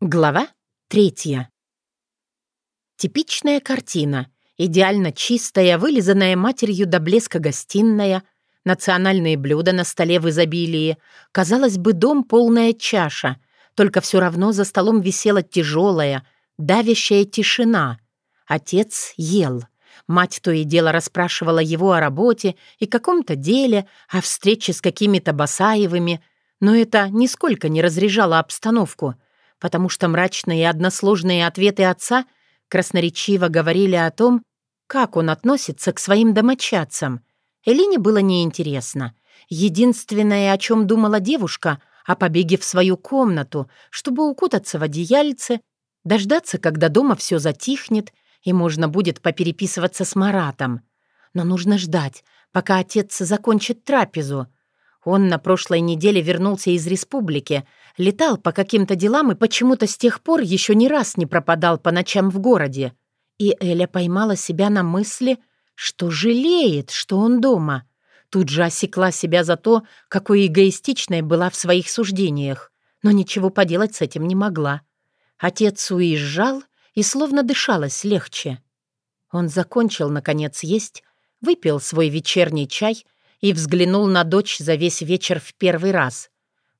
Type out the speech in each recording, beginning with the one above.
Глава третья. Типичная картина. Идеально чистая, вылизанная матерью до блеска гостиная, национальные блюда на столе в изобилии. Казалось бы, дом полная чаша, только все равно за столом висела тяжелая, давящая тишина. Отец ел. Мать то и дело расспрашивала его о работе и каком-то деле, о встрече с какими-то Басаевыми, но это нисколько не разряжало обстановку — потому что мрачные и односложные ответы отца красноречиво говорили о том, как он относится к своим домочадцам. Элине было неинтересно. Единственное, о чем думала девушка, о побеге в свою комнату, чтобы укутаться в одеяльце, дождаться, когда дома все затихнет, и можно будет попереписываться с Маратом. Но нужно ждать, пока отец закончит трапезу — он на прошлой неделе вернулся из республики, летал по каким-то делам и почему-то с тех пор еще ни раз не пропадал по ночам в городе. И Эля поймала себя на мысли, что жалеет, что он дома. Тут же осекла себя за то, какой эгоистичной была в своих суждениях, но ничего поделать с этим не могла. Отец уезжал, и словно дышалось легче. Он закончил, наконец, есть, выпил свой вечерний чай — и взглянул на дочь за весь вечер в первый раз.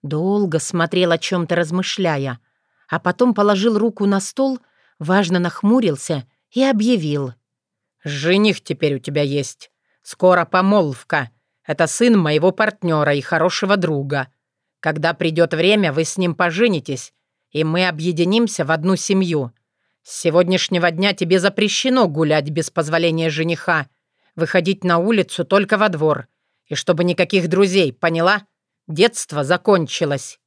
Долго смотрел о чем-то размышляя, а потом положил руку на стол, важно нахмурился и объявил. «Жених теперь у тебя есть. Скоро помолвка. Это сын моего партнера и хорошего друга. Когда придет время, вы с ним поженитесь, и мы объединимся в одну семью. С сегодняшнего дня тебе запрещено гулять без позволения жениха, выходить на улицу только во двор и чтобы никаких друзей, поняла? Детство закончилось».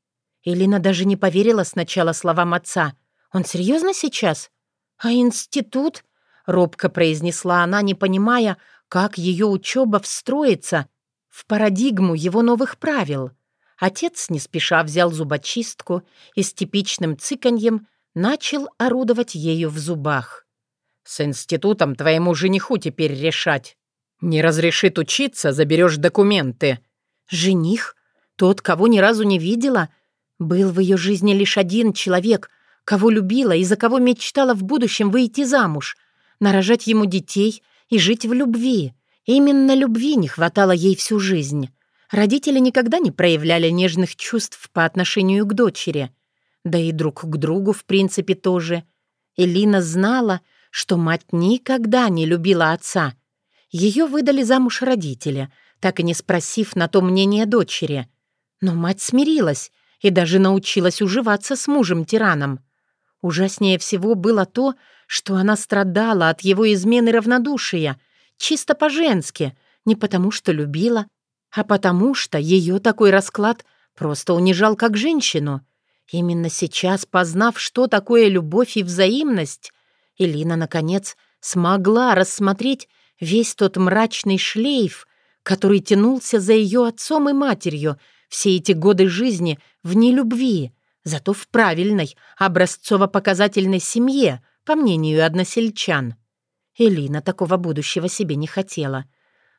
Элина даже не поверила сначала словам отца. «Он серьезно сейчас? А институт?» — робко произнесла она, не понимая, как ее учеба встроится в парадигму его новых правил. Отец не спеша взял зубочистку и с типичным цыканьем начал орудовать ею в зубах. «С институтом твоему жениху теперь решать. «Не разрешит учиться, заберешь документы». «Жених? Тот, кого ни разу не видела? Был в ее жизни лишь один человек, кого любила и за кого мечтала в будущем выйти замуж, нарожать ему детей и жить в любви. Именно любви не хватало ей всю жизнь. Родители никогда не проявляли нежных чувств по отношению к дочери. Да и друг к другу, в принципе, тоже. Элина знала, что мать никогда не любила отца — ее выдали замуж родители, так и не спросив на то мнение дочери. Но мать смирилась и даже научилась уживаться с мужем-тираном. Ужаснее всего было то, что она страдала от его измены равнодушия, чисто по-женски, не потому что любила, а потому что ее такой расклад просто унижал как женщину. Именно сейчас, познав, что такое любовь и взаимность, Элина, наконец, смогла рассмотреть Весь тот мрачный шлейф, который тянулся за ее отцом и матерью все эти годы жизни в нелюбви, зато в правильной, образцово-показательной семье, по мнению односельчан. Элина такого будущего себе не хотела.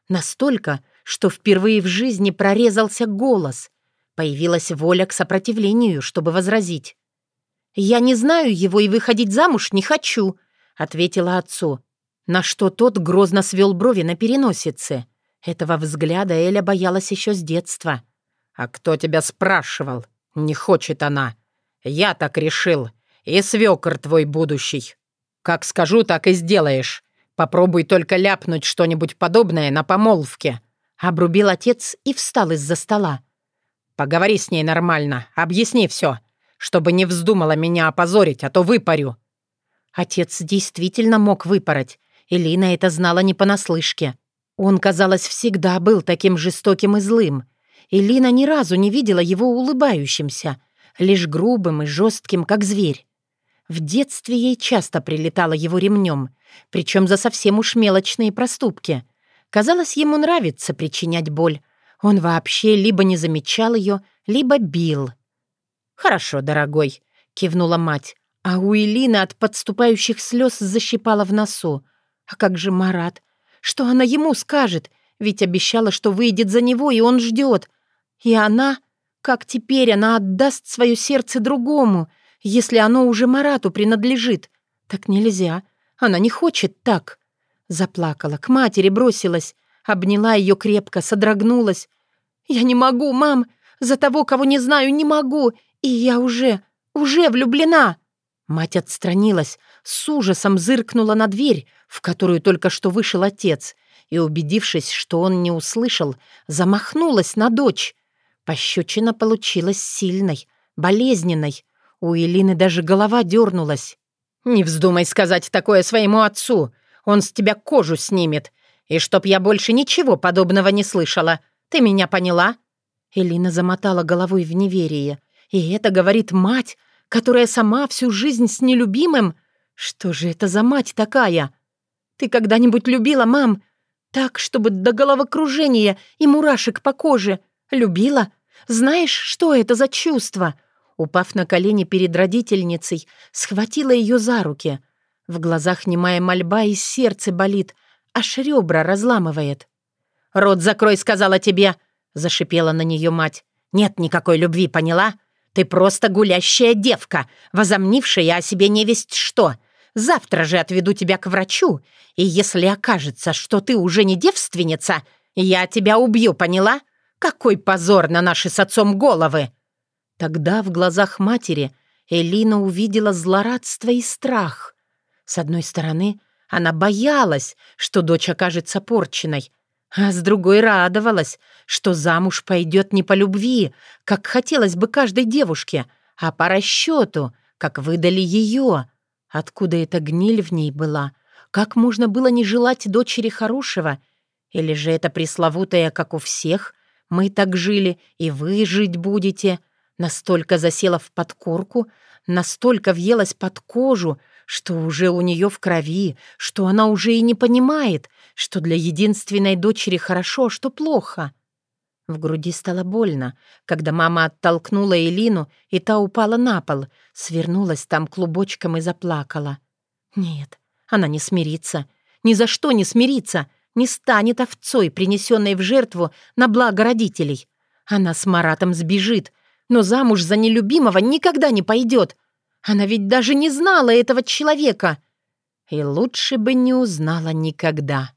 Настолько, что впервые в жизни прорезался голос. Появилась воля к сопротивлению, чтобы возразить. «Я не знаю его и выходить замуж не хочу», — ответила отцу. На что тот грозно свел брови на переносице. Этого взгляда Эля боялась еще с детства. «А кто тебя спрашивал? Не хочет она. Я так решил. И свекр твой будущий. Как скажу, так и сделаешь. Попробуй только ляпнуть что-нибудь подобное на помолвке». Обрубил отец и встал из-за стола. «Поговори с ней нормально, объясни все, чтобы не вздумала меня опозорить, а то выпарю». Отец действительно мог выпороть, Элина это знала не понаслышке. Он, казалось, всегда был таким жестоким и злым. Элина ни разу не видела его улыбающимся, лишь грубым и жестким, как зверь. В детстве ей часто прилетало его ремнем, причем за совсем уж мелочные проступки. Казалось, ему нравится причинять боль. Он вообще либо не замечал ее, либо бил. «Хорошо, дорогой», — кивнула мать, а у Элины от подступающих слез защипала в носу. А как же Марат? Что она ему скажет? Ведь обещала, что выйдет за него, и он ждет. И она... Как теперь она отдаст свое сердце другому? если оно уже Марату принадлежит? Так нельзя. Она не хочет так. Заплакала, к матери бросилась, обняла ее крепко, содрогнулась. «Я не могу, мам! За того, кого не знаю, не могу! И я уже, уже влюблена!» Мать отстранилась, с ужасом зыркнула на дверь, в которую только что вышел отец, и, убедившись, что он не услышал, замахнулась на дочь. Пощечина получилась сильной, болезненной. У Элины даже голова дернулась. «Не вздумай сказать такое своему отцу. Он с тебя кожу снимет. И чтоб я больше ничего подобного не слышала. Ты меня поняла?» Элина замотала головой в неверие. «И это говорит мать, которая сама всю жизнь с нелюбимым? Что же это за мать такая? Ты когда-нибудь любила, мам? Так, чтобы до головокружения и мурашек по коже. Любила? Знаешь, что это за чувство?» Упав на колени перед родительницей, схватила ее за руки. В глазах немая мольба и сердце болит, аж ребра разламывает. «Рот закрой, сказала тебе!» — зашипела на нее мать. «Нет никакой любви, поняла? Ты просто гулящая девка, возомнившая о себе невесть что. Завтра же отведу тебя к врачу, и если окажется, что ты уже не девственница, я тебя убью, поняла? Какой позор на наши с отцом головы!» Тогда в глазах матери Элина увидела злорадство и страх. С одной стороны, она боялась, что дочь окажется порченной, а с другой радовалась, что замуж пойдет не по любви, как хотелось бы каждой девушке, а по расчету, как выдали ее. Откуда эта гниль в ней была? Как можно было не желать дочери хорошего? Или же это пресловутое, как у всех? Мы так жили, и вы жить будете. Настолько засела в подкорку, настолько въелась под кожу, что уже у нее в крови, что она уже и не понимает, что для единственной дочери хорошо, а что плохо. В груди стало больно, когда мама оттолкнула Элину, и та упала на пол, свернулась там клубочком и заплакала. Нет, она не смирится, ни за что не смирится, не станет овцой, принесенной в жертву на благо родителей. Она с Маратом сбежит, но замуж за нелюбимого никогда не пойдет, она ведь даже не знала этого человека. И лучше бы не узнала никогда.